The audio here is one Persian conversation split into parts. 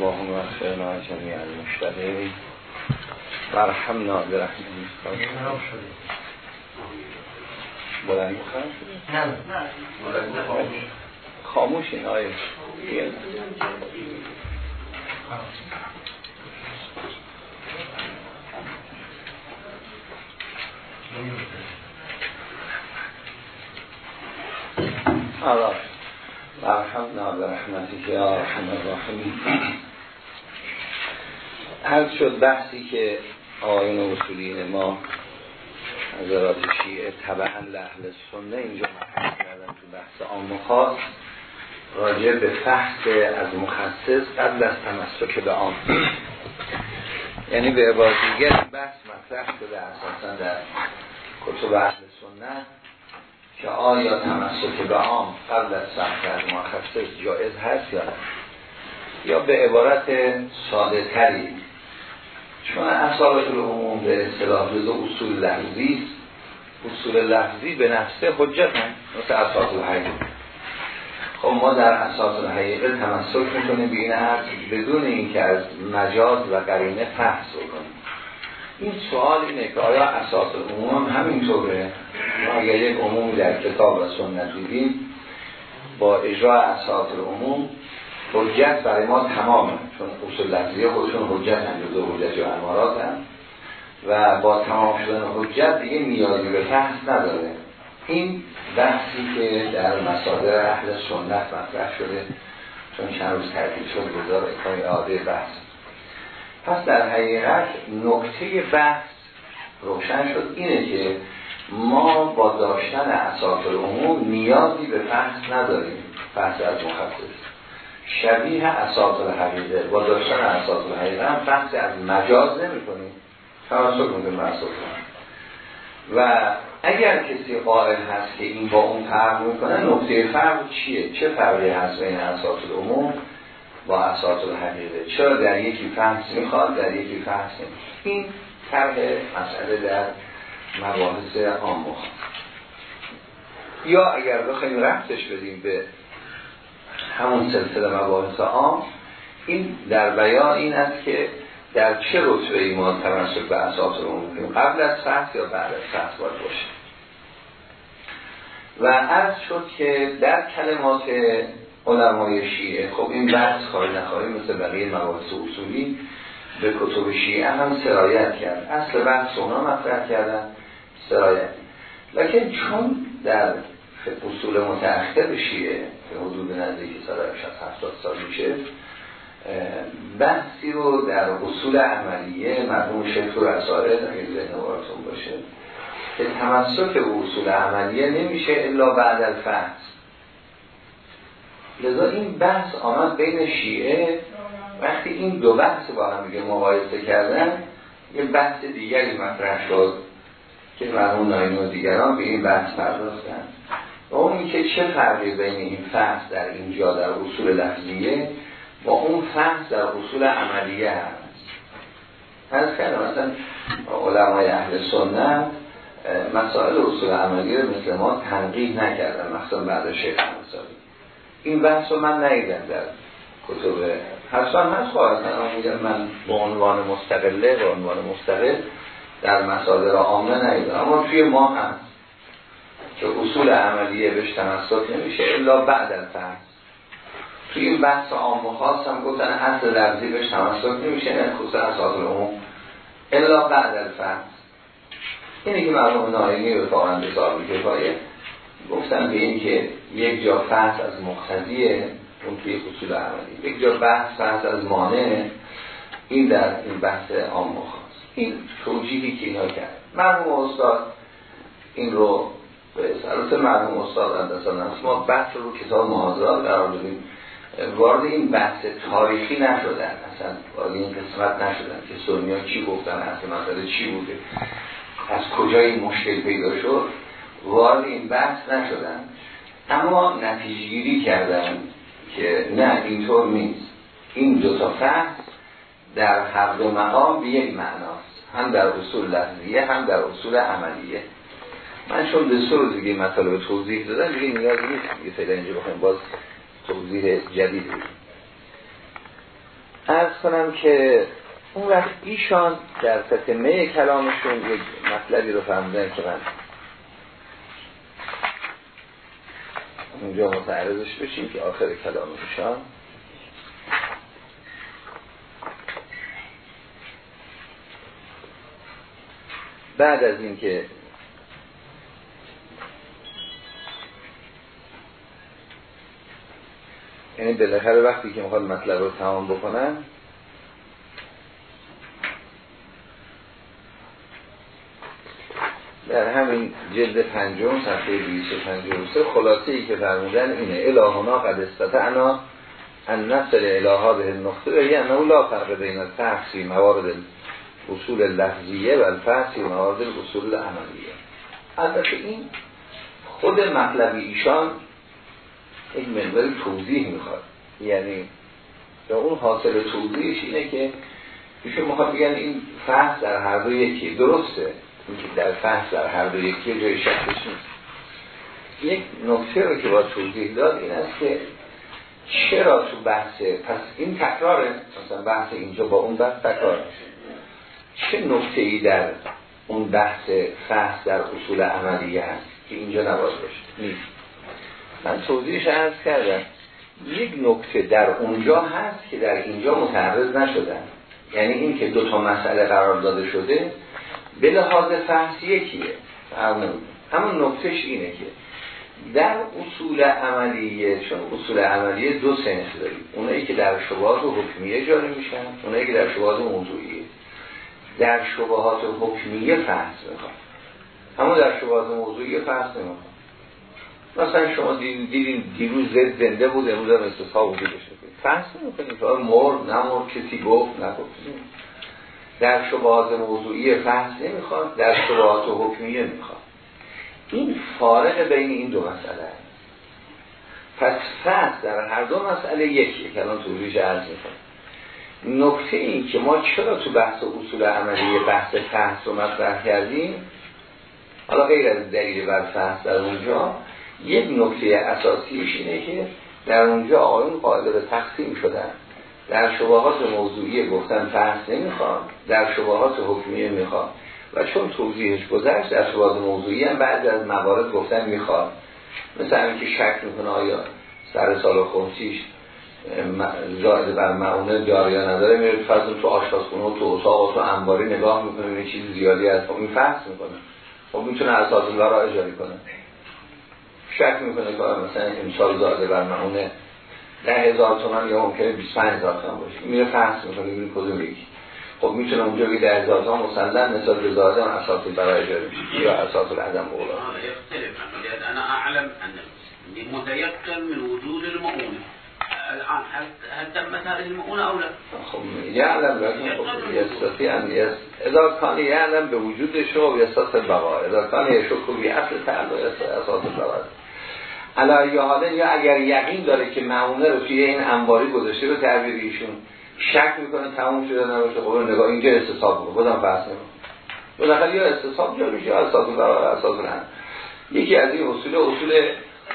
اللهم اغفرنا جميع المشتغلین ورحمنا برحمتك. بلند خاموش این آیه. آره ورحمنا برحمتك یا رحم الراحمین. هر شد بحثی که آیون اصولین ما حضرات شیعه طبعا لحل سنه اینجا مطرح کردن تو بحث آن خاص راجع به فحص از مخصص قبل از تمسک به آن یعنی به عبارت دیگر بحث مطرح شده اساسا در کتب اهل سنت که آیا تمسک به آن قبل از فحص از مخصص جایز هست یا نه؟ یا به عبارت ساده تری چون اصابت العموم به اصطلاح اصول لحظی اصول لحظی به نفسه حجت هم مثل اساس الحقیقه خب ما در اساس الحقیقه تمسک می‌کنیم. به این حرف بدون اینکه از مجاز و قرینه فحص کنیم این سوال اینه که آیا اساس العموم هم همینطوره؟ ما اگر یک عمومی در کتاب و سنت دیدیم با اجرای اساس العموم حجت برای ما تمامه چون اصول لفظیه خودشون حجت هم جزو حجت و امارات هم. و با تمام شدن حجت دیگه نیازی به فحص نداره. این بحثی که در مصادر اهل سنت مطرح شده چون چند روز ترتیب شد گذار اکای عاده بحث. پس در حقیقت نکته بحث روشن شد اینه که ما با داشتن اساس العموم نیازی به فحص نداریم. فحص از مخصص. شبیه اساس الحقیقه با داشتن اساس الحقیقه هم فحص از مجاز نمی کنیم تمسک می‌کنیم محسوب و اگر کسی قائل هست که این با اون فرق می‌کنه نقطه فرق چیه؟ چه فرقی هست بین اساس العموم با اساس الحقیقه چرا در یکی فحص می‌خواد در یکی فحص نمی‌خواد؟ این طرح مسئله در مباحث عام یا اگر بخوایم رفتش بدیم به همون سلسله مباحث عام. این در بیان این است که در چه رتبه ای ما تمسک به اساس رو می‌کنیم قبل از فحص یا بعد از فحص باید باشه. و عرض شد که در کلمات علمای شیعه خب این بحث خواهی نخواهی مثل بقیه مباحث اصولی به کتب شیعه هم سرایت کرد. اصل بحث اونا مطرح کردن. سرایت. لکن چون در اصول متأخر شیعه که حدود نزدیک سال 70 سال میشه. بحثی رو در اصول عملیه مرحوم شیخ و رساله اگه ذهن باشه که تمسک به اصول عملیه نمیشه الا بعد الفحص لذا این بحث آمد بین شیعه وقتی این دو بحث با هم دیگه مقایسه کردن یه بحث دیگری مطرح شد که مرحوم ناینی و دیگران به این بحث پرداختن. و اون که چه فرقی بین این فحص در اینجا در اصول لفظیه با اون فحص در اصول عملیه هست. هست که مثلا علمای اهل سنت مسائل اصول عملیه رو مثل ما تنقیح نکردن مثلا بعد شیخ مسائل این بحث رو من نیدم در کتب حسان هست خواهد من به عنوان مستقله به عنوان مستقل در مسائل عامه نیدم اما توی ما هست. که اصول عملیه بهش تمسک نمیشه الا بعد فحص توی این بحث عام و خاص هم گفتن اصل لفظی بهش تمسک نمیشه نه خصوصا اساس العموم الا بعد فحص اینه که مرحوم ناینی به واقعا بسار کفایه گفتن به این که یک جا فحص از مقتضیه اون توی اصول عملی. یک جا بحث فحص از مانع این در این بحث عام و خاص این توجیهی که اینا کرد مرحوم استاد این رو به البته مرحوم استاد اندسان ما بحث رو کتاب محاضرات قرار دادیم. وارد این بحث تاریخی نشدن. اصلا وارد این قسمت نشدن که سونیا چی گفتن اصلا مسئله چی بوده از کجا این مشکل پیدا شد. وارد این بحث نشدن. اما نتیجگیری کردن که نه اینطور نیست. این دو تا فحص در هر دو مقام به یک معناست. هم در اصول لفظیه هم در اصول عملیه. من چون به سر دیگه مطالب توضیح دادم دیگه نیاز نیست. دیگه فعلا اینجا بخوایم باز توضیح جدید بود کنم که اون وقت ایشان در تتمه کلامشون یک مطلبی رو فهمیدن که من اونجا متعرضش بشیم که آخر کلام ایشان. بعد از اینکه یعنی بالاخره وقتی که می‌خواد مطلب رو تمام بکنن در همین جلد پنجم صفحه 253 خلاصه ای که فرمودن اینه الهانا قد استطعنا ان نصل الها به النقطه و یعنی لا فرق بین التحصی موارد اصول لفظیه و الفحصی موارد اصول عملیه. البته این خود مطلب ایشان یک مقداری توضیح می‌خواد. یعنی یا اون حاصل توضیحش اینه که ایشون می‌خواد بگن این فحص در هر دو یکی. درسته؟ در فحص در هر دو یکی جای شکلش نیست. یک نکته رو که با توضیح داد این است که چرا تو بحث پس این تکراره. مثلا بحث اینجا با اون بحث تکرار چه نکته ای در اون بحث فحص در اصول عملیه هست که اینجا نباید باشه نیست؟ من توضیحش عرض کردم. یک نکته در اونجا هست که در اینجا متعرض نشدن یعنی این که دو تا مسئله قرار داده شده به لحاظ فحص یکیه. اما نکتهش اینه که در اصول عملیه چون اصول عملیه دو سنس داریم. اونایی که در شبهات حکمیه جاری میشن اونایی که در شبهات موضوعیه. در شبهات حکمیه فحص می‌خواد اما در شبهات موضوعیه فحص نمی‌خواد مثلا شما دیدین دیروز زد زنده بود امروز هم استثاب بوده بشه. فحص نمی‌کنیم فقط مرد نمرد کسی گفت نگفت در شبهات موضوعی فحص نمی‌خواد در شبهات حکمیه می‌خواد این فارق بین این دو مسئله هست پس فحص در هر دو مسئله یکیه که الان توضیحش عرض می‌کنم. نکته این که ما چرا تو بحث اصول عملی بحث فحص رو مطرح کردیم؟ حالا غیر از دلیل بر فحص در اونجا یک نکته اساسیش اینه که در اونجا آقایون قائل به تقسیم شدن. در شبهات موضوعی گفتن فحص نمی‌خواد در شبهات حکمیه می‌خواد و چون توضیحش گذشت در شبهات موضوعی هم بعد از موارد گفتن می‌خواد مثل اینکه شک می‌کنه آیا سر سال خمسیش زائد بر معونه داره یا نداره میره فرض تو آشپزخونه و تو اتاق و تو انباری نگاه می‌کنه یه چیز زیادی از خب این فحص می‌کنه. خب می‌تونه اساس الله را اجاری کنه. شک می‌کنه که مثلا امسال زاده بر معونه ده هزار تومن یا ممکنه 25 هزار تومن باشه. میره فحص می‌کنه ببین کدوم یکی. خب می‌تونه اونجا بگه ده هزار تومن مسلم نسبت به زاده اون اساس برای اجاره بشه یا اساس العدم اولا انا اعلم ان متيقن من وجود المؤونه الان هل تمت هذه المؤونه او لا؟ خب یعلم لكن خب يستطيع ان يس اذا كان يعلم به وجود شما يساس البقاء اذا كان يشك به اصل تعلق اساس البقاء علایه حالا یا اگر یقین داره که معونه رو توی این انباری گذاشته رو تعبیر ایشون شک می‌کنه تموم شده نباشه خب نگاه اینجا استصحاب بکنه بودم بحث بالاخره یا استصحاب جا میشه اساس اساس یکی از این اصول اصول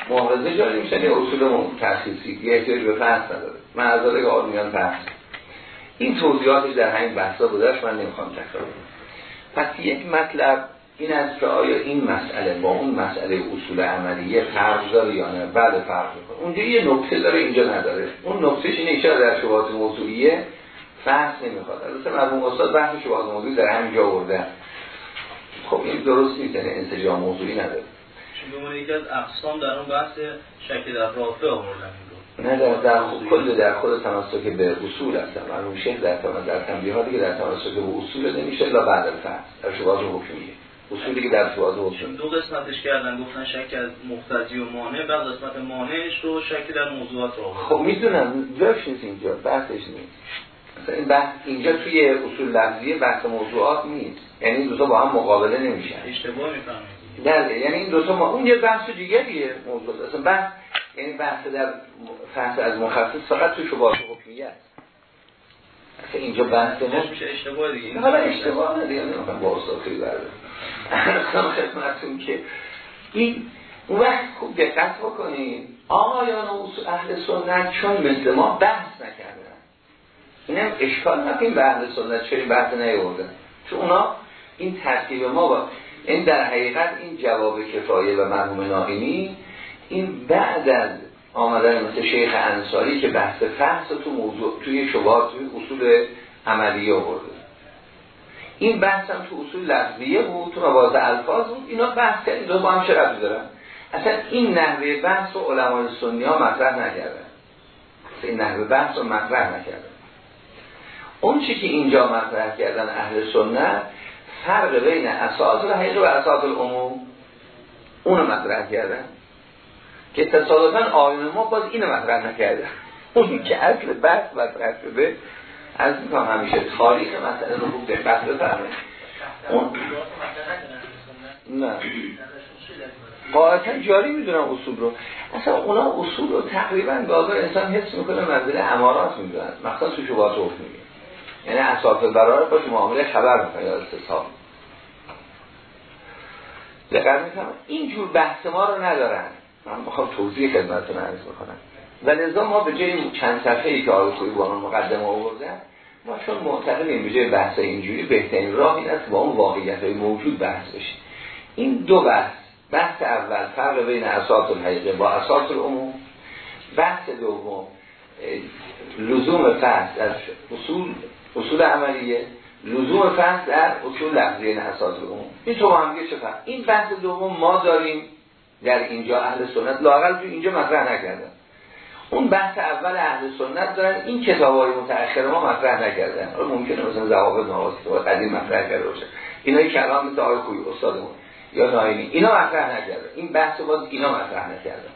محرزه جاری میشن یا اصول تخصیصی یه احتیاج به فحص نداره. من از که آدمیان فحص. این توضیحاتش در همین بحثا بودش من نمی‌خوام تکرار پس یک مطلب این است که آیا این مسئله با اون مسئله اصول عملیه فرق داره یا نه؟ بعد فرق می‌کنه. اونجا یه نکته داره اینجا نداره. اون نکتهش اینه که در شبهات موضوعیه؟ فحص نمی‌خواد. البته مرحوم استاد بحث شبهات موضوعی در همینجا آورده. خب این درست نیست یعنی انسجام موضوعی نداره. چون یکی از اقسام در اون بحث شکل در رافع آوردن نه در, در کل در خود تمسک به اصول هستم مرحوم شیخ در در تنبیهاتی که در تمسک به اصول نمیشه الا بعد الفحص در شبهات حکمیه. اصولی که در سواز حکم دو قسمتش کردن گفتن شک از مختزی و مانع بعد قسمت مانعش رو شک در موضوعات رو خب می‌دونم جاش نیست اینجا بحثش نیست. این بحث اینجا توی اصول لفظی بحث موضوعات نیست. یعنی این دو تا با هم مقابله نمیشن. اشتباه می‌فهمید. بله یعنی این دو تا ما اون یه بحث دیگریه موضوع. اصلا بحث یعنی بحث در بحث از مخصص فقط تو شبهات حکمیه است اصلا اینجا بحث ما میشه اشتباه دیگه. حالا اشتباه دیگه نمی‌خوام با خیلی برده ارسان خدمتون که این اون وقت خوب دقت بکنید آقایان و اهل سنت چون مثل ما بحث نکردن. اینم اشکال نکنیم به اهل سنت چرا بحث نیوردن چون اونا این ترتیب ما با این در حقیقت این جواب کفایه و مرحوم ناهینی این بعد از آمدن مثل شیخ انصاری که بحث فحص تو موضوع توی شبهات توی اصول عملیه آورده. این بحث هم تو اصول لفظیه بود تو مواز الفاظ بود. اینا بحث کردن دو با هم چه دارن؟ اصلا این نحوه بحث رو علمان سنی ها مطرح نکردن. این نحوه بحث رو مطرح نکردن. اون چی که اینجا مطرح کردن اهل سنت فرق بین اساس الحقیقه و اساس العموم اونو مطرح کردن. که تصادفا آیون ما باز اینو مطرح نکردن اون که اصل بحث مطرح شده از می‌کنم همیشه تاریخ مسئله رو خوب دقت بفرمایید. اون نه. قاعدتا جاری می‌دونم اصول رو. اصلا اونا اصول رو تقریبا گاهی انسان حس می‌کنه منزل امارات می‌دونن. مخصوصا تو شبهات رو میگه یعنی اساس برای باش معامله خبر می‌کنه یا استصحاب دقیق می‌کنم؟ اینجور بحث ما رو ندارن. من می‌خوام توضیح خدمتتون عرض می‌کنم و لذا ما به جای چند صفحه ای که خوی با مقدمه آوردن ما چون معتقدیم به جای بحث اینجوری بهترین راه این است با اون واقعیت های موجود بحث بشیم این دو بحث بحث اول فرق بین اساس الحقیقه با اساس العموم. بحث دوم لزوم فحص از اصول اصول عملیه لزوم فحص در اصول لفظی اساس العموم. این تو هم چه این بحث دوم ما داریم در اینجا اهل سنت لاقل اینجا مطرح نکردن. اون بحث اول اهل سنت دارن این کتاب های متأخر ما مطرح نکردن. حالا ممکنه مثلا ضوابط نواسی که قدیم مطرح کرده باشه. اینای کلام مثل آقای استادمون یا ناینی اینا مطرح نکرده این بحث باز اینا مطرح نکردن.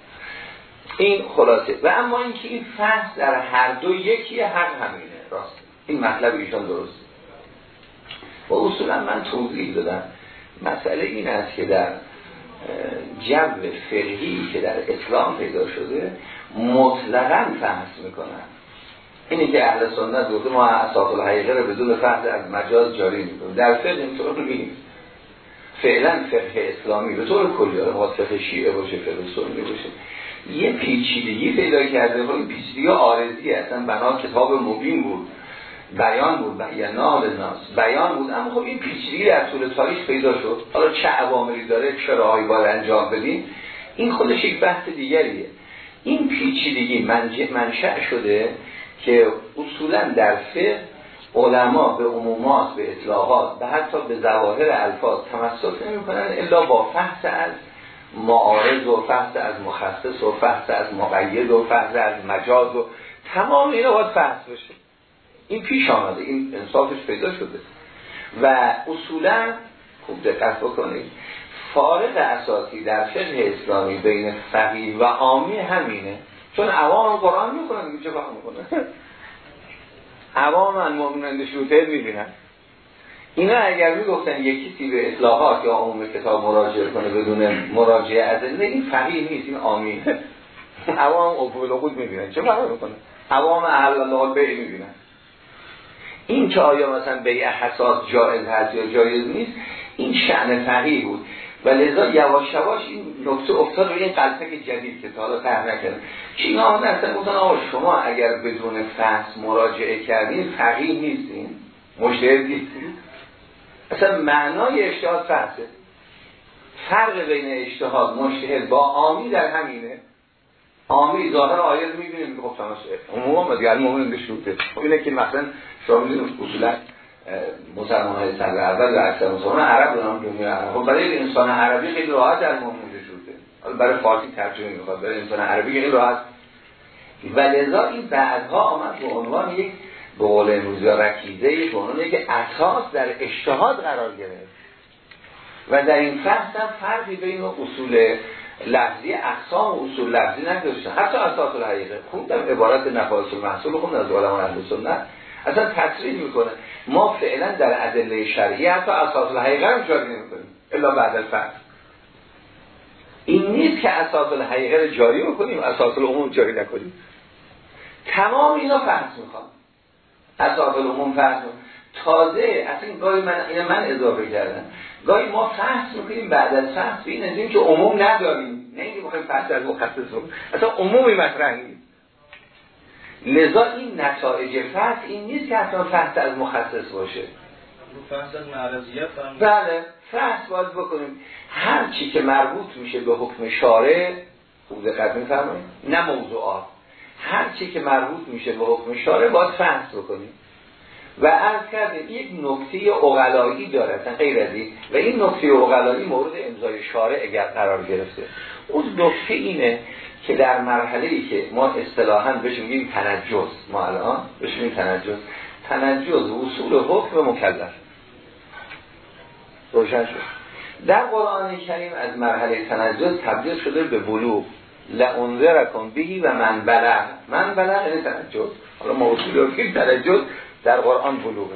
این خلاصه. و اما اینکه این فحص در هر دو یکی هر همینه. راست. این مطلب ایشان درسته. و اصولا من توضیح دادم. مسئله این است که در جو فقهی که در اسلام پیدا شده مطلقا فحص می‌کنن. اینی که اهل سنت گفته ما اساس الحقیقه رو بدون فحص از مجاز جاری می‌کنیم. در فقه اینطور نیست. فعلا فقه اسلامی به طور کلی آره فقه شیعه باشه فقه سنی باشه. یه پیچیدگی پیدا کرده و این پیچیدگی آرزی اصلا بنا کتاب مبین بود. بیان بود بیان ناس بیان بود اما خب این پیچیدگی در طول تاریخ پیدا شد. حالا چه عواملی داره چه راهی باید انجام بدیم. این خودش یک بحث دیگریه. این پیچیدگی منشأ شده که اصولا در فقه علما به عمومات به اطلاقات به حتی به ظواهر الفاظ تمسک نمی کنن الا با فحص از معارض و فحص از مخصص و فحص از مقید و فحص از مجاز و تمام اینا باید فحص بشه. این پیش آمده این انصافش پیدا شده. و اصولا خوب دقت بکنید فارق اساسی در فقه اسلامی بین فقیه و عامی همینه. چون عوام قرآن می‌کنن چه فهم می‌کنن عوام من مؤمنند شوتر می‌بینن. اینا اگر می‌گفتن یکی کسی به اصلاحات یا عموم کتاب مراجعه کنه بدون مراجعه از این فقیه نیست این عامی عوام خود می‌بینن. چه فهم می‌کنن عوام اهل الله بی می‌بینن. این که آیا مثلا بیع حساس جایز هست یا جایز نیست این شعن فقیه بود. و لذا یواش یواش این نکته افتاد روی این قلتک جدید که تا حالا تحر نکردن چین ها اصلا گفتن آقا شما اگر بدون فحص مراجعه کردین فقیه نیستین. مشتهد نیستین. اصلا معنای اجتهاد فحصه. فرق بین اجتهاد مشتهد با آمی در همینه. آمی ظاهر آیه می‌بینیم. که تماشه عموما دیگر مومن بشوته خب اینه که مثلا شما می‌دونید اصولا مسلمان های سر اول و اکثر مسلمان عرب دارن دنیا عرب. خب برای انسان عربی خیلی راحت در مومن شده. برای فارسی ترجمه می‌خواد برای انسان عربی خیلی راحت. و لذا این بعدها آمد به عنوان یک به قول امروزی رکیزه به عنوان یک اساس در اجتهاد قرار گرفت. و در این فصل هم فرقی بین اصول لفظی اقسام و اصول لفظی نداشتن حتی اساس الحقیقه. خوندم عبارت نفاس المحصول خوندم از علمان اهل سنت. اصلا تصریح می‌کنه. ما فعلا در ادله شرعی حتی اساس الحقیقه هم جاری نمی‌کنیم الا بعد الفرض این نیست که اساس الحقیقه رو جاری بکنیم اساس العموم جاری نکنیم. تمام اینا فرض می‌خوام. اساس العموم فرض تازه اصلا گاهی من اینا من اضافه کردم. گاهی ما فحص می‌کنیم بعد از فحص این که عموم نداریم. نه اینکه بخوایم فحص از مخصص اصلا عمومی مطرح نیست لذا این نتایج فحص این نیست که حتما فحص از مخصص باشه. بله فحص باید بکنیم. هر چی که مربوط میشه به حکم شارع خوب دقت میفرمایید نه موضوعات. هر چی که مربوط میشه به حکم شارع باید فحص بکنیم. و عرض کردیم یک نکته اغلایی داره غیر از این. و این نکته اغلایی مورد امضای شارع اگر قرار گرفته. اون نکته اینه که در مرحله ای که ما اصطلاحا بهش میگیم تنجز ما الان بهش میگیم تنجز. تنجز اصول حکم مکلف. روشن شد. در قرآن کریم از مرحله تنجز تبدیل شده به بلوغ. لعنذرکم بهی و من بلغ. من بلغ یعنی تنجز. حالا ما اصول رو تنجز در قرآن بلوغه.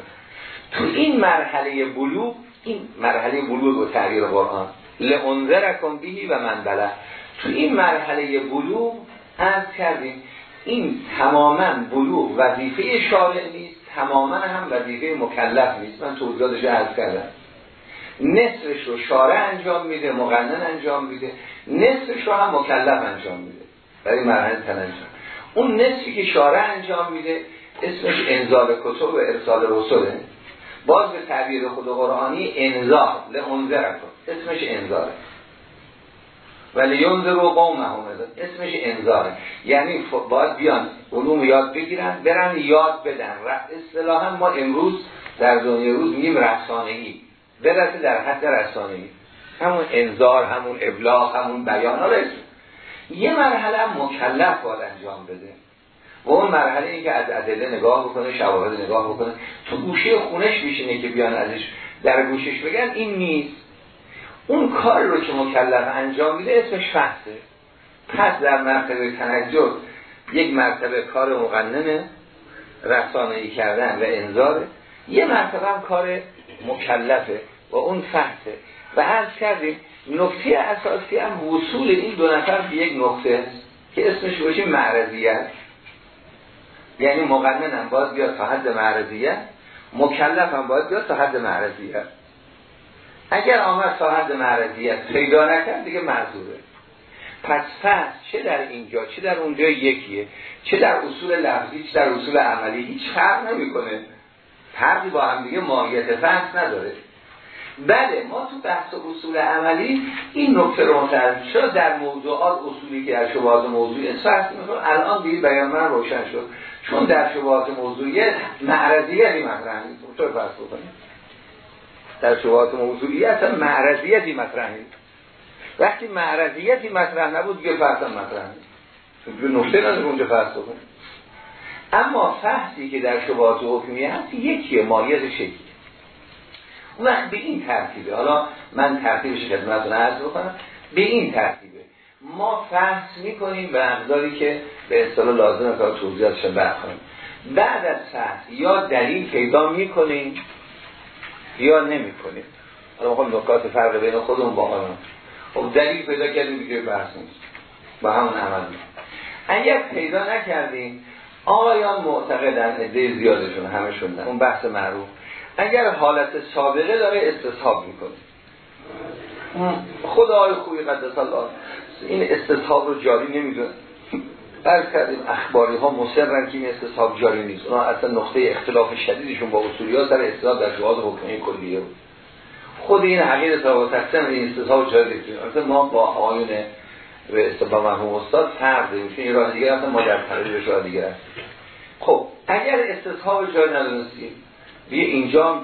تو این مرحله بلوغ این مرحله بلوغ و تغییر قرآن. لعنذرکم بهی و من بلغ. تو این مرحله بلوغ از کردیم این تماما بلوغ وظیفه شارع نیست تماما هم وظیفه مکلف نیست. من توضیحاتش عرض کردم. نصفش رو شارع انجام میده مقنن انجام میده. نصفش رو هم مکلف انجام میده. برای مرحله تنجام اون نصفی که شارع انجام میده اسمش انزال کتب و ارسال رسوله. باز به تعبیر خود قرآنی انزال لعنذر اسمش انزاله. ولی ینذر و قوم اسمش انذاره یعنی باید بیان علوم یاد بگیرن برن یاد بدن. اصطلاحا ما امروز در دنیا روز میگیم رسانه‌ای. برسه در حد رسانه‌ای. همون انذار همون ابلاغ همون بیان. ها یه مرحله مکلف باید انجام بده. و اون مرحله ای که از ادله نگاه بکنه شواهد نگاه بکنه. تو گوشه خونش میشینه که بیان ازش در گوشش بگن. این نیست. اون کار رو که مکلف انجام میده اسمش فحصه. پس در مرتبه تنجد یک مرتبه کار مقننه رسانه کردن و انذاره. یه مرتبه هم کار مکلفه و اون فحصه. و عرض کردیم نکته اساسی هم وصول این دو نفر به یک نقطه است که اسمش باشه معرضیت. یعنی مقنن هم باید بیاد تا حد معرضیت مکلف هم باید بیاد تا حد معرضیت. اگر آمد حد معرضیت پیدا نکرد دیگه معذوره. پس فصل چه در اینجا چه در اونجا یکیه چه در اصول لفظی چه در اصول عملی هیچ فرق نمی‌کنه. فرقی با هم دیگه ماهیت فصل نداره. بله ما تو بحث اصول عملی این نکته رو متعرض شد در موضوعات اصولی که در شبهات موضوعی فرض الان دیگه بیان من روشن شد. چون در شبهات موضوعی معرضیتی مطرح نیست. تو فرض بکنیم در شبهات موضوعی اصلا معرضیتی مطرح نیست. وقتی معرضیتی مطرح نبود دیگه فرض مطرح نیست. چون نکته نداره اونجا فرض بکنیم. اما فحصی که در شبهات حکمی هست یکیه ماهیت شکلی. اون وقت به این ترتیبه. حالا من ترتیبش خدمتتون عرض بکنم. به این ترتیبه. ما فحص می‌کنیم به اقداری که به اصطلاح لازم که توضیحاتش بخونیم بعد از فحص یا دلیل پیدا می‌کنیم یا نمی‌کنیم. حالا می‌خوام نکات فرق بین خودمون با آنها خب دلیل پیدا کردیم دیگه بحث نیست. با همون عمل اگر پیدا نکردیم آیان معتقدن عده زیادشون همشون نه. اون بحث معروف. اگر حالت سابقه داره استصحاب می‌کنه خدای خوبی قدس الله. این استصحاب رو جاری نمی‌دونه. برد کردیم. اخباری ها مصرن که این استصحاب جاری نیست. اونا اصلا نقطه اختلاف شدیدشون با اصولی ها سر اصطلاح در جواز حکمی کلیه. خود این حقیقت و تقسیم این استصحاب جاری نیست. ما با آیون به استفاده مرحوم استاد فرق داریم. چون این راه دیگر اصلا ما در به راه دیگر هست خب اگر استصحاب جاری ندونستیم دیگه اینجا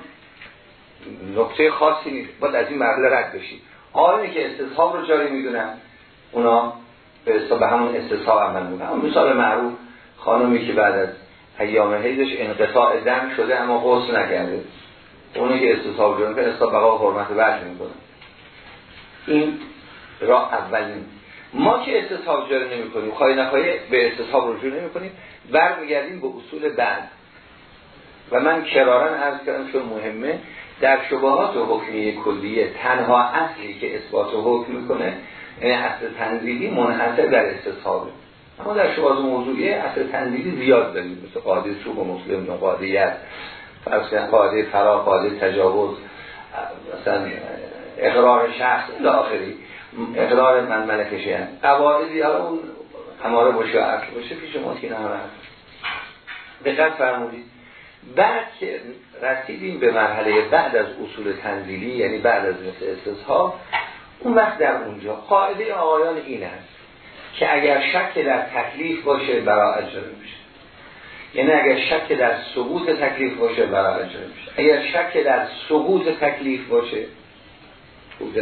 نکته خاصی نیست. باید از این مرحله رد بشید آنی که استصحاب رو جاری می‌دونن اونا به همون استصحاب عمل می‌کنن اون مثال معروف خانمی که بعد از ایام حیدش انقطاع دم شده اما غسل نکرده. اونی که استصحاب جاری می‌کنه استصحاب بقا حرمت برد می‌کنه. این راه اولین. ما که استصحاب جاری نمی کنیم خواهی نخواهی به استصحاب رجوع نمی کنیم برمیگردیم به اصول بعد. و من کرارن عرض کردم چون مهمه در شبهات حکمی کلیه تنها اصلی که اثبات حکم می‌کنه یعنی اصل تنزیلی منحصر در استصحابه اما در شبهات موضوعی اصل تنزیلی زیاد داریم. مثل قاعده سوق و مسلم و قاعده قاعده فرا قاعده تجاوز مثلا اقرار شخص الاخری اقرار من ملکشه قواعدی حالا اون هماره باشه اصل باشه پیش ما که دقت فرمودید. بعد که رسیدیم به مرحله بعد از اصول تنزیلی یعنی بعد از مثل استصحاب اون وقت در اونجا. قاعده آقایان این است که اگر شک در تکلیف باشه برای اجرا میشه. یعنی اگر شک در ثبوت تکلیف باشه برای اجرا میشه. اگر شک در سقوط تکلیف باشه خوب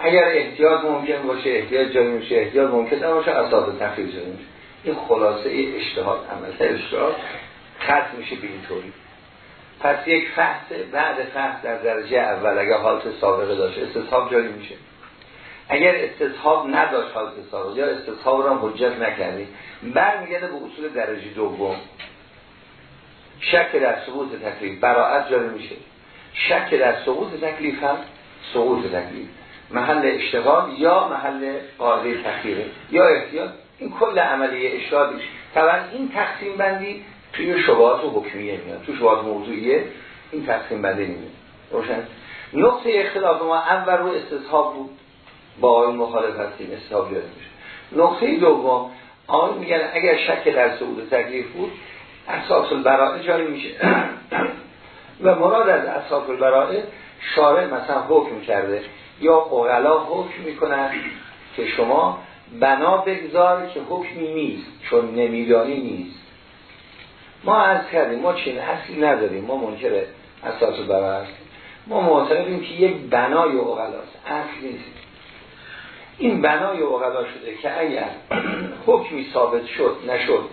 اگر احتیاط ممکن باشه احتیاط جایی میشه. احتیاط ممکن باشه اساس جایی میشه. این خلاصه اجتهاد عمل اشتراک ختم میشه به این طوری. پس یک فحص بعد فحص در درجه اول اگر حالت سابقه داشت استصحاب جاری میشه. اگر استصحاب نداشت حالت سابقه یا استصحاب را حجت نکردی برمیگرده به اصول درجه دوم. شک در سقوط تکلیف براعت جاری میشه. شک در سقوط تکلیف هم سقوط تکلیف. محل اشتغال یا محل قاضی تخیره یا احتیاط. این کل عملیه اشتغالی طبعا این تقسیم بندی توی شبهات و حکمیه میاد تو شبهات موضوعیه این تقسیم بندی نمیاد روشن؟ نقطه اختلاف ما اول رو استصحاب بود. با آقای مخالف هستیم استصحاب یاد میشه. نقطه دوم آقای میگن اگر شک در سعود تکلیف بود اساس البرائه جاری میشه. و مراد از اساس البرائه شارع مثلا حکم کرده یا اغلا حکم می‌کنن که شما بنا بگذار که حکمی نیست چون نمیدانی نیست. ما از کردیم ما چین اصلی نداریم ما منکر اساس برای ما معتقدیم که یک بنای اغلاست اصل نیست. این بنای اغلا شده که اگر حکمی ثابت شد نشد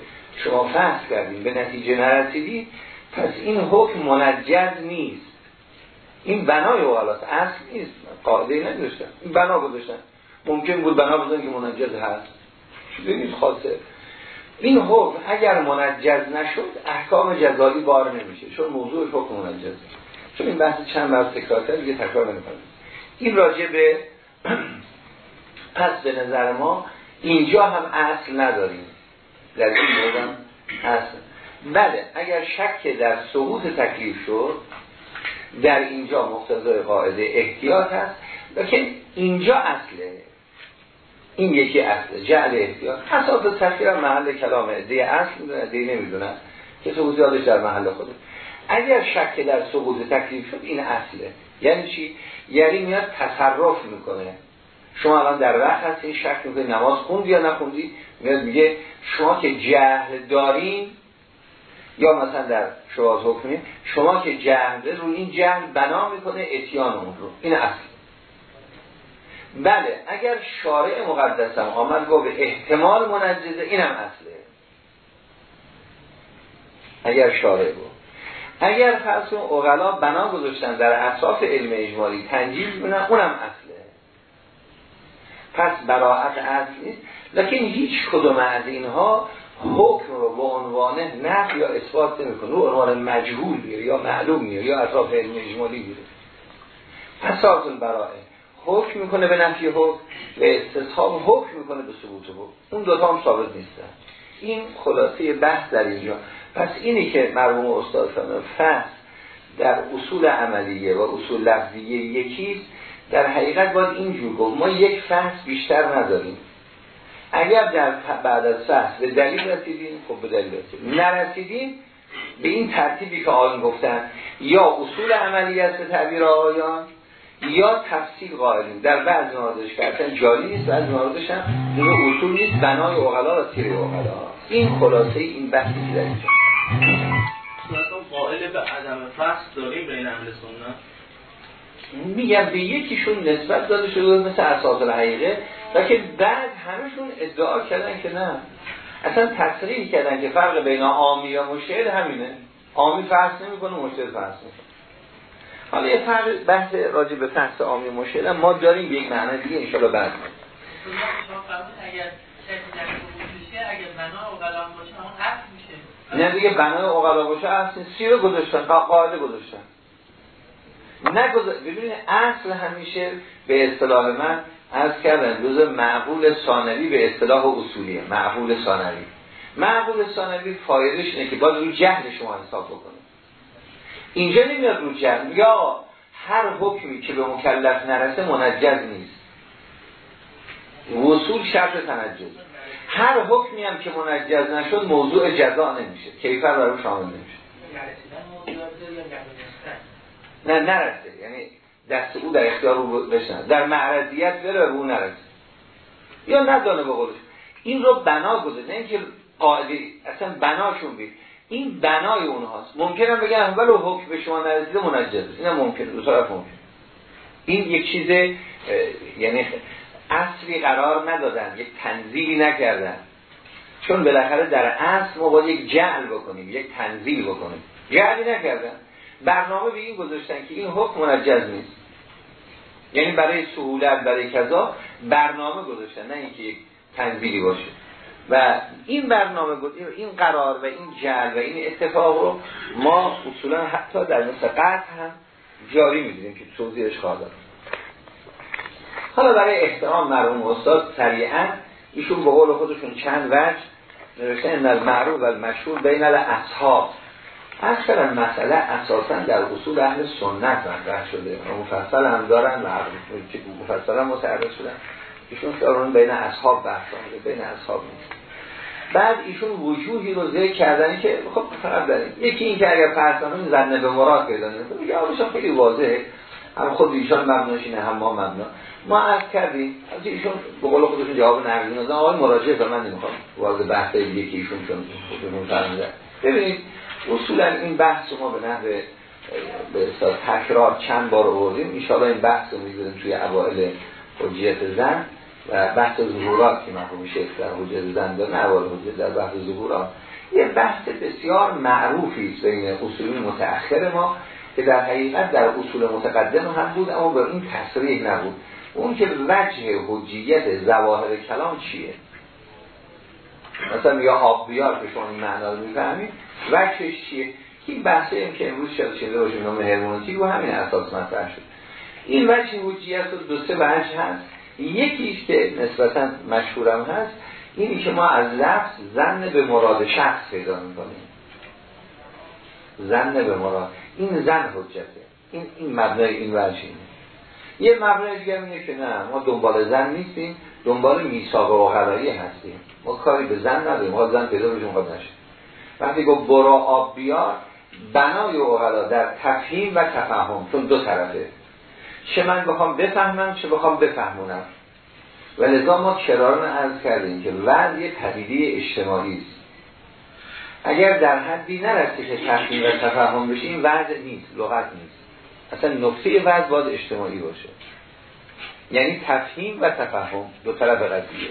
شما فحص کردیم به نتیجه نرسیدی پس این حکم منجز نیست. این بنای اغلاست اصل نیست. قاعده نداشتن. این بنا گذاشتن. ممکن بود بنا بزن که منجز هست. چیزی نیست خاصه. این حکم اگر منجز نشد احکام جزایی بار نمیشه. چون موضوع حکم منجز چون این بحث چند بار تکرار کرد دیگه تکرار نمی‌کنه این راجع به پس به نظر ما اینجا هم اصل نداریم. در این مورد اصل. بله اگر شک در سقوط تکلیف شد در اینجا مقتضای قاعده احتیاط هست. لیکن اینجا اصله. این یکی اصله جعل احتیاط اساس تخییر محل کلام. عده اصل عده نمی‌دونن که توضیحاتش در محل خوده اگر شک در سقوط تکلیف شد این اصله. یعنی چی؟ یعنی میاد تصرف می‌کنه. شما الان در وقت هستین شک می‌کنی نماز خوندی یا نخوندی؟ میاد میگه شما که جهل دارین یا مثلا در شواز حکمی شما که جهل رو این جهل بنا می‌کنه اتیان اون رو. این اصل. بله اگر شارع مقدسم آمد به احتمال منجزه اینم اصله. اگر شارع بود. اگر فرض اغلا بنا گذاشتن در اصاف علم اجمالی تنجیز بینن اونم اصله. پس براعت اصل نیست. لکن هیچ کدوم از اینها حکم رو به عنوان نفی یا اثبات نمی‌کنه. رو عنوان مجهول میره یا معلوم میره یا اطراف علم اجمالی میره. اساس برای حکم می‌کنه به نفی حکم به استصحاب حکم می‌کنه به ثبوت حکم. اون دوتا هم ثابت نیستن. این خلاصه بحث در اینجا. پس اینی که مرحوم استاد فرمود در اصول عملیه و اصول لفظیه یکیست در حقیقت باید اینجور گفت. ما یک فصل بیشتر نداریم. اگر در بعد از فصل به دلیل رسیدیم خب به دلیل رسیدیم. نرسیدیم به این ترتیبی که آن گفتن یا اصول عملیت به تعبیر آیان یا تفصیل قائلیم. در بعض مواردش کردن جاری نیست بعض مواردش هم اصول نیست. بنای اغلا و تیر اغلا این خلاصه این بحثی که در اینجا. قائل به عدم فصل داریم بین اهل سنت؟ میگم به یکیشون نسبت داده شده مثل اساس الحقیقه و که بعد همشون ادعا کردن که نه. اصلا تصریح کردن که فرق بین آمی و مشهد همینه. آمی فرض نمی‌کنه مشهد فرض می‌کنه حالا یه بحث راجع به فحص آمی مشهد ما داریم یک معنی دیگه انشاءالله بعد. نه دیگه بنای اوغلا باشه اصل سی رو گذاشتن قاعده گذاشتن. نگذار ببینید اصل همیشه به اصطلاح من از کردن روز معقول ثانوی به اصطلاح اصولیه. معقول ثانوی. معقول ثانوی فایدهش اینه که باید رو جهل شما حساب بکنه اینجا نمیاد رو جهل یا هر حکمی که به مکلف نرسه منجز نیست. وصول شرط تنجز. هر حکمی هم که منجز نشد موضوع جزا نمیشه. کیفر برای شامل نمیشه. نه نرسه. یعنی دست او در اختیار رو بشن. در معرضیت بره و او نرسه. یا ندانه به قولش. این رو بنا گذاره نه اینکه قاعدی اصلا بناشون بید این بنای اونهاست. ممکنه بگن ولو حکم به شما منجز این هم ممکنه دو طرف ممکن. این یک چیز یعنی اصلی قرار ندادن یک تنزیلی نکردن. چون بالاخره در اصل ما باید یک جعل بکنیم یک تنزیل بکنیم. جعلی نکردن. برنامه به این گذاشتن که این حکم منجز نیست. یعنی برای سهولت برای کذا برنامه گذاشتن نه اینکه یک تنزیلی باشه. و این برنامه این قرار و این جعل و این اتفاق رو ما اصولا حتی در مثل قطع هم جاری می‌دونیم که توضیحش خواهد حالا برای احترام مرحوم استاد سریعا ایشون به قول خودشون چند وجه نوشته این المعروف و المشهور بین اصحاب اکثر مسئله اساسا در اصول اهل سنت مطرح شده. مفصل هم دارن و مفصل هم متعرض شدن ایشون خیارون بین اصحاب بحث بین اصحاب نیست. بعد ایشون وجوهی رو ذکر کردن که خب فقط داریم یکی این که اگر فرسانون زنه به مراد پیدا میگه آبشان خیلی واضحه. هم خود ایشان مبناش اینه هم ما مبنا ما عرض کردیم از ایشون به قول خودشون جواب نقلی ندادن. آقای مراجعه به من نمی‌خوام وارد بحث یکی ایشون چون خودمون فرموده ببینید اصولا این بحث ما به نحو به تکرار چند بار آوردیم. ان این بحث رو می‌ذاریم توی اوائل حجیت زن. و بحث ظهورات که مرحوم شیخ در حجیت زن داره حجیت در بحث ظهورات. یه بحث بسیار معروفی است بین اصولی متأخر ما که در حقیقت در اصول متقدم هم بود اما به این تصریح نبود. اون که وجه حجیت زواهر کلام چیه؟ مثلا یا آب بیار که شما این معنا رو می‌فهمید وجهش چیه؟ این بحثه که امروز شد شده باشه نام هرمونتیک و همین اساس مطرح شد. این وجه حجیت رو دو سه وجه هست. یکیش که نسبتا مشهورم هست اینی که ما از لفظ زن به مراد شخص پیدا می‌کنیم. زن به مراد. این زن حجته. این این مبنای این وجه یه مبنای دیگه اینه که نه ما دنبال زن نیستیم دنبال میثاق و غلایی هستیم. ما کاری به زن نداریم. ما زن پیدا بشیم خود نشه. وقتی گفت برا آب بیار بنای اوغلا در تفهیم و تفهم چون دو طرفه. چه من بخوام بفهمم چه بخوام بفهمونم. و لذا ما کرارن عرض کردیم که وضع یه پدیده اجتماعی است. اگر در حدی نرسه که تفهیم و تفهم بشه این وضع نیست لغت نیست. اصلا نقطه وضع باید اجتماعی باشه. یعنی تفهیم و تفهم دو طرف قضیه.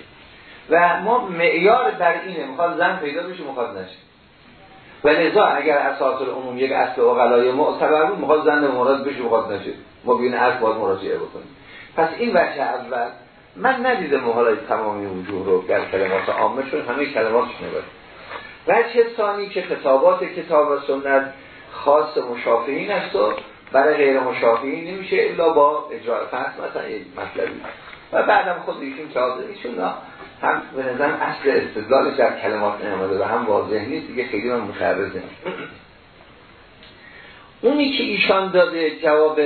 و ما معیار در اینه می‌خواد زن پیدا بشه می‌خواد نشه. و لذا اگر اساس عموم یک اصل اقلای معتبر بود می‌خواد زن مراد بشه می‌خواد نشه. ما بین اصل باید مراجعه بکنیم. پس این وجه اول من ندیدم حالا تمامی وجوه رو در کلمات عامه چون همه کلماتش نگاه وجه ثانی که خطابات کتاب و سنت خاص مشافهین است و برای غیر مشافهین نمیشه الا با اجرای فصل مثلا یک مطلبی. و بعدم خود ایشون که ایشون هم به نظر اصل استدلالش در کلمات نماده و هم واضح نیست دیگه خیلی من متعرض اونی که ایشان داده جواب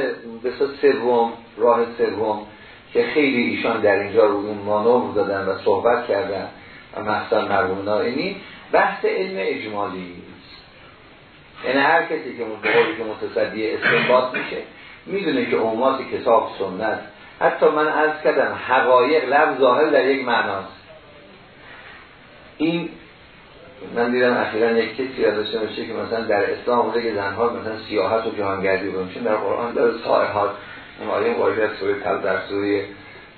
بسا سوم راه سوم که خیلی ایشان در اینجا رو اون مانور دادن و صحبت کردن و مخصوصا مرموم نائمی بحث علم اجمالی. یعنی هر کسی که متقالی که متصدی استنباط میشه می‌دونه که عمومات کتاب سنت. حتی من عرض کردم حقایق لب ظاهر در یک معناست. این من دیدم اخیرا یک کسی داشته باشه که مثلا در اسلام بوده که زنها مثلا سیاحت و جهانگردی چون در قرآن داره سائحات آیه وارد سوره تل در سوره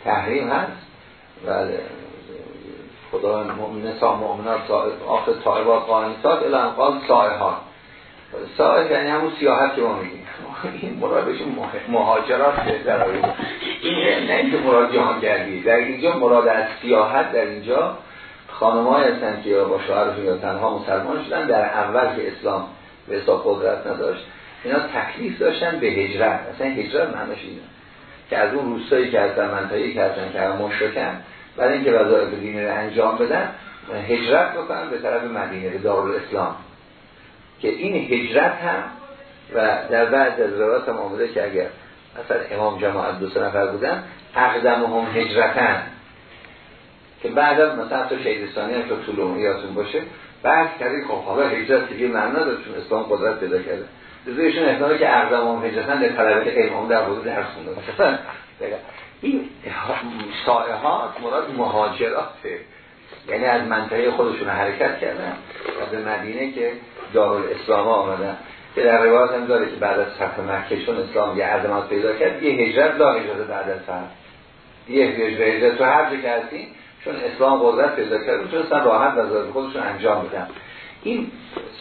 تحریم هست. بله. خدا مؤمن سا مؤمنات آخر طائبات قانیتات الان قال سائحات سائح یعنی همون سیاحت که ما میگیم. این مرادش مهاجرات در این نه اینکه مراد جهانگردی. در اینجا مراد از سیاحت در اینجا خانم های هستن که با شوهرشون یا تنها مسلمان شدن در اول که اسلام به حساب قدرت نداشت اینا تکلیف داشتن به هجرت. اصلا هجرت معنیش اینه که از اون روستایی که هستن منطقه‌ای که هستن که مشرکن بعد اینکه وظایف دینی رو انجام بدن هجرت بکنن به طرف مدینه به اسلام که این هجرت هم و در بعد از روایت هم آمده که اگر مثلا امام جماعت دو سه نفر بودن اقدم هم هجرتن. که بعد مثلا تو شهیدستانی هم که طول باشه. بعد کردی خب حالا هجرت دیگه معنا داره چون اسلام قدرت پیدا کرده. جزویشون احتمالی که اردوام هجرتن در طلبه علم در حدود درس خونده مثلا این سائحات مراد مهاجراته یعنی از منطقه خودشون حرکت کردن. و به مدینه که دارالاسلام آمدن. که در روایت هم داره که بعد از فتح مکه چون اسلام یه عظمت پیدا کرد یه هجرت لا هجرت بعد از فتح. یه هجرت تو هر جا که چون اسلام قدرت پیدا کرد می‌تونستن راحت و خودشون انجام بدن. این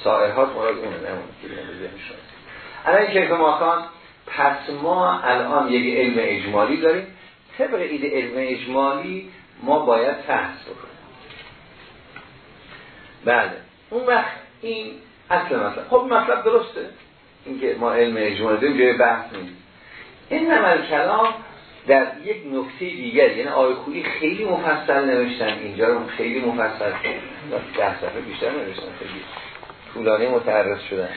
سائحات مراد اونه نمونه که الان شیخ ماکان پس ما الان یک علم اجمالی داریم. طبق ایده علم اجمالی ما باید فحص بکنیم. بله. اون وقت این اصل مطلب. خب مطلب درسته. اینکه ما علم اجمالی داریم جای بحث نیست. این نمال کلام در یک نکته دیگر یعنی آیه خویی خیلی مفصل نوشتن اینجا رو خیلی مفصل. ده صفحه بیشتر نوشتن خیلی طولانی متعرض شدن.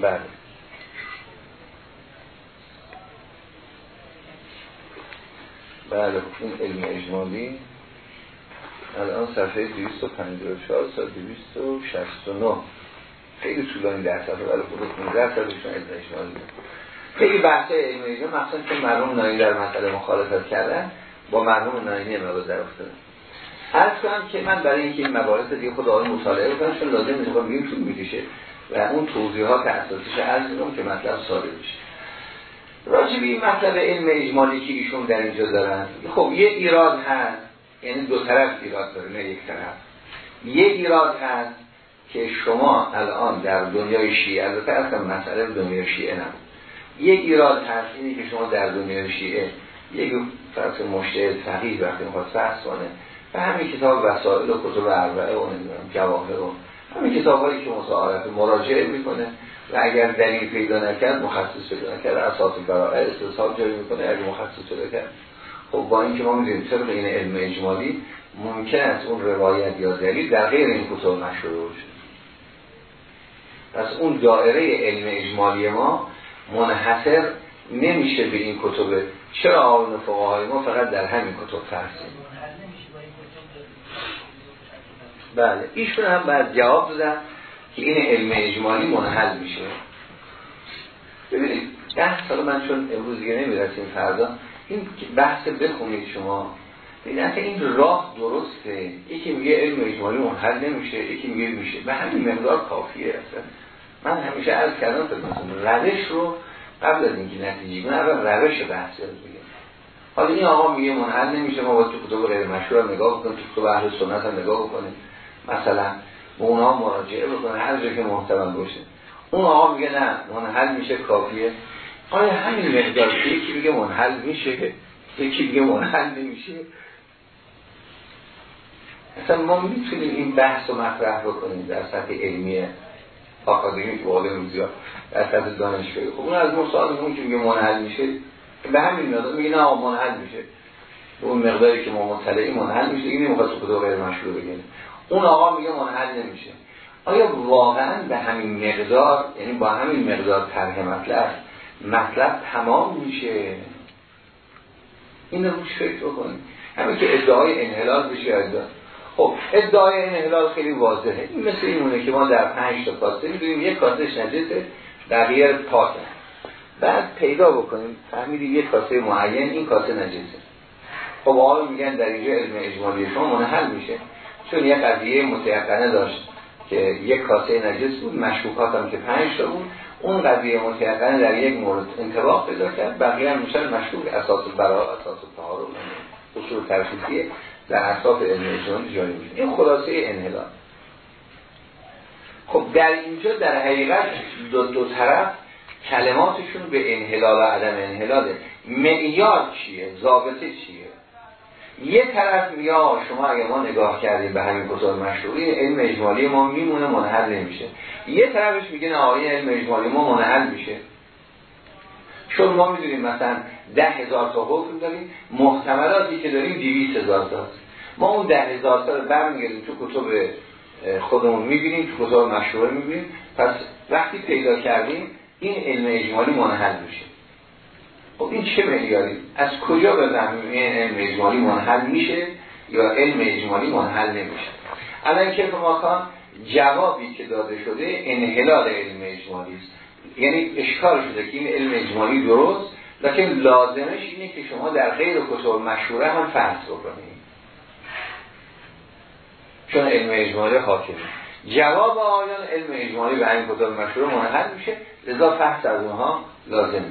بله. بله این علم اجمالی. الان صفحه 254 تا 269 خیلی طولانی در صفحه ولی خود 15 صفحه علم اجمالی. خیلی بحث علم اجمالی مخصوصا که مرحوم ناینی در مسئله مخالفت کردن با مرحوم ناینی مقدار در افتادن عرض کنم که من برای اینکه این مباحث دیگه خود آقای مطالعه بکنم چون لازم نیست بگیم طول می‌کشه و اون توضیحات اساسیش عرض که مطلب ساده بشه. راجع به این مطلب علم اجمالی که ایشون در اینجا دارن خب یه ایراد هست یعنی دو طرف ایراد داره نه یک طرف. یه ایراد هست که شما الان در دنیای شیعه البته اصلا مسئله دنیای شیعه نه یک ایراد هست اینی که شما در دنیای شیعه یک فرض مشته فقیه وقتی می‌خواد فحص کنه. و همین کتاب وسائل و کتب اربعه و نمی‌دونم جواهر و همین کتاب هایی که مصاحبت مراجعه می‌کنه. و اگر دلیل پیدا نکرد مخصص پیدا نکرد. اساس برای استصحاب جایی می‌کنه. اگر مخصص پیدا کرد خب با اینکه ما می‌دونیم طبق این علم اجمالی ممکن است اون روایت یا دلیل در غیر این کتاب مشروع شد پس اون دائره علم اجمالی ما منحصر نمیشه به این کتب. چرا آقایون فقهای ما فقط در همین کتب فرسیم بله ایشون هم بعد جواب دادن که این علم اجمالی منحل میشه. ببینید ده سال من چون امروز دیگه نمی‌رسیم فردا این بحث بخونید شما. ببینید این راه درسته. یکی میگه علم اجمالی منحل نمیشه یکی میگه میشه. به همین مقدار کافیه. اصلا من همیشه عرض کردم خدمتتون روش رو قبل از اینکه نتیجه من اول روش بحث رو بگم حالا این آقا میگه منحل نمیشه ما با تو کتب غیر مشهور نگاه بکنیم تو کتب اهل سنت هم نگاه بکنیم. مثلا به اونا مراجعه بکنه هر جا که محتمل باشه. اون آقا میگه نه منحل میشه کافیه. آیا همین مقدار یکی میگه منحل میشه یکی میگه منحل نمیشه؟ اصلا ما می‌تونیم این بحث رو مطرح بکنیم در سطح علمی آکادمی که واقع روزی ها در سطح دانشگاهی. خب اون از مسائل اون که میگه منحل میشه به همین مقدار میگه نه منحل میشه. اون مقداری که ما مطلعی منحل میشه این نمی‌خواد تو غیر مشروع بگیم اون آقا میگه منحل نمیشه. آیا واقعا به همین مقدار یعنی با همین مقدار طرح مطلب مطلب تمام میشه؟ این رو فکر بکنید. همین که ادعای انحلال بشه ادعا خب ادعای انحلال خیلی واضحه. این مثل اینونه که ما در پنج تا کاسه می‌دونیم یک کاسهش نجسه بقیه پاکه بعد پیدا بکنیم فهمیدیم یک کاسه معین این کاسه نجسه خب آقا میگن در اینجا علم اجمالی شما منحل میشه. چون یه قضیه متیقنه داشت که یک کاسه نجس بود مشکوکات هم که پنج تا بود. اون قضیه متیقنه در یک مورد انتباه پیدا کرد. بقیه هم میشن مشکوک اساس برای اساس تهارو اصول ترخیصیه. در اساس علم اجمالی جاری میشه این خلاصه انحلال. خب در اینجا در حقیقت دو, دو طرف کلماتشون به انحلال و عدم انحلاله. معیار چیه؟ ضابطه چیه؟ یه طرف میگه شما اگه ما نگاه کردیم به همین کتاب مشروعی علم اجمالی ما میمونه منحل نمیشه. یه طرفش میگه نه علم اجمالی ما منحل میشه. چون ما می‌دونیم مثلا ده هزار تا حکم داریم محتملاتی که داریم دیویس هزار تا ما اون ده هزار تا رو برمیگردیم تو کتب خودمون می‌بینیم تو کتاب مشروعه می‌بینیم. پس وقتی پیدا کردیم این علم اجمالی منحل میشه. خب این چه معیاری؟ از کجا به این علم اجمالی منحل میشه یا علم اجمالی منحل نمیشه؟ الان که ماکان جوابی که داده شده انحلال علم اجمالی است. یعنی اشکال شده که این علم اجمالی درست لکن لازمش اینه که شما در غیر کتب مشهوره هم فحص بکنید. چون علم اجمالی حاکمه. جواب آیان علم اجمالی به این کتاب مشهور منحل میشه لذا فحص از اونها لازم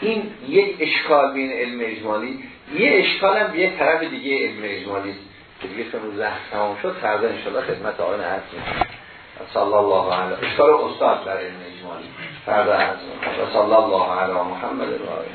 این یک اشکال بین علم اجمالی یه اشکال هم به یک طرف دیگه علم اجمالی است. که دیگه چون روز تمام شد فردا انشاءالله خدمت آقای عرض میشه صلی الله علیه اشکال استاد در علم اجمالی. فبعد وصلى الله على محمد الرائع